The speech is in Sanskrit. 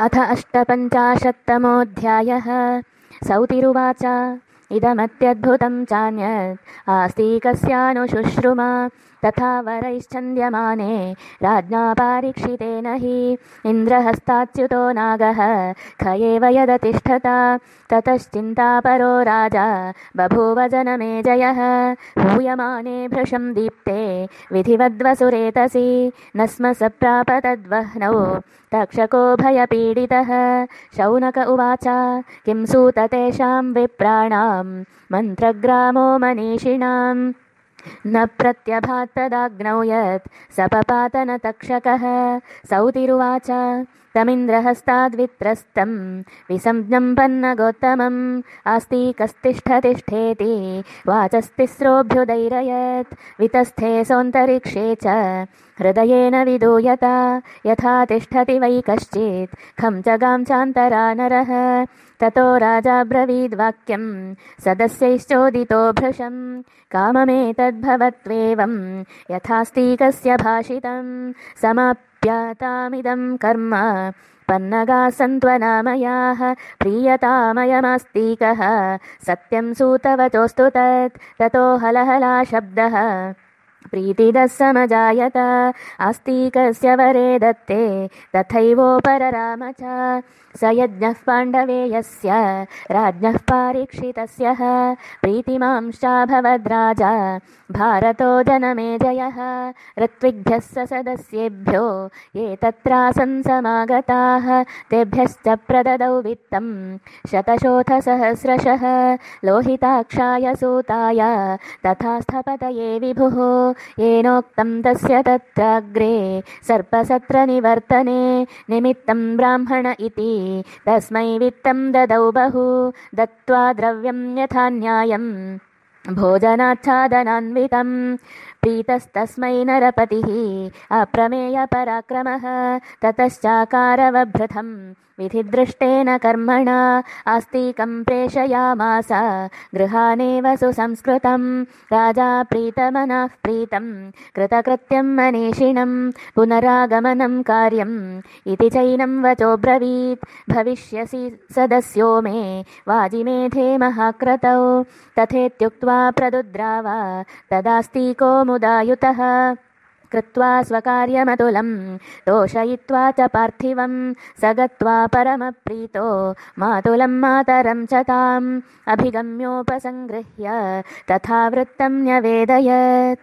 अथ अष्टपञ्चाशत्तमोऽध्यायः। सौतिरुवाच। इदमत्यद्भुतं चान्यत्। आस्तिकस्यानुशुश्रुमा तथा वरैश्चन्द्यमाने राज्ञा पारीक्षितेन हि इन्द्रहस्ताच्युतो नागः ख एव यदतिष्ठता। ततश्चिन्तापरो राजा बभूव जनमेजयः हूयमाने भृशं दीप्ते विधिवद्वसुरेतसि न स्म स प्राप तद्वह्नौ तक्षको भयपीडितः। शौनक उवाच किं सूत तेषां विप्राणां? मन्त्रग्रामो मनीषिणाम् न प्रत्यभात्तदाग्नौ यत् सपपातनतक्षकः सौतिरुवाच तमिन्द्रहस्ताद्वित्रस्तं विसञ्ज्ञं पन्नगोत्तमम्। आस्तिकस्तिष्ठतिष्ठेति। वाचस्तिस्रोऽभ्युदैरयत् वितस्थे सोऽन्तरिक्षे च। हृदयेन विदूयता। यथा तिष्ठति वै कश्चित्। खं च गां चान्तरा नरः। ततो राजाब्रवीद्वाक्यं सदस्यैश्चोदितो भृशं काममेतद्भवत्वेवं यथास्तीकस्य भाषितं समाप्यातामिदं कर्म। पन्नगा सन्त्वनामयाः प्रीयतामयमास्तीकः। सत्यं सूतवचोऽस्तु तत् ततो हलहला शब्दः प्रीतिदः समजायत आस्तिकस्य वरे दत्ते तथैवोपरराम च स यज्ञः पाण्डवे यस्य राज्ञः पारीक्षितस्य। प्रीतिमांश्चाभवद्राजा भारतो जनमेजयः ऋत्विग्भ्यः स सदस्येभ्यो ये तत्रासन् समागताः। तेभ्यश्च प्रददौ वित्तं शतशोथसहस्रशः। लोहिताक्षाय सूताय तथा स्थपतये विभुः येनोक्तं तस्य तत्राग्रे सर्पसत्रनिवर्तने निमित्तं ब्राह्मण इति। तस्मै वित्तं ददौ बहु दत्त्वा द्रव्यं यथा न्यायम् भोजनाच्छादनान्वितं प्रीतस्तस्मै नरपतिः। अप्रमेयपराक्रमः। ततश्चाकारवभृतं विधिदृष्टेन कर्मणा। आस्तिकं प्रेषयामास। गृहानेव सुसंस्कृतं। राजा प्रीतमनः प्रीतं। कृतकृत्यं मनीषिणं। पुनरागमनं कार्यम्। इति चैनं वचोब्रवीत्। भविष्यसि सदस्यो मे। वाजिमेधे महाक्रतौ। तथेत्युक्त्वा प्रदुद्राव। तदास्तिको मुदायुतः कृत्वा स्वकार्यमतुलं तोषयित्वा च पार्थिवं स गत्वा परमप्रीतो मातुलं मातरं च ताम्। अभिगम्योपसङ्गृह्य तथा वृत्तं न्यवेदयत्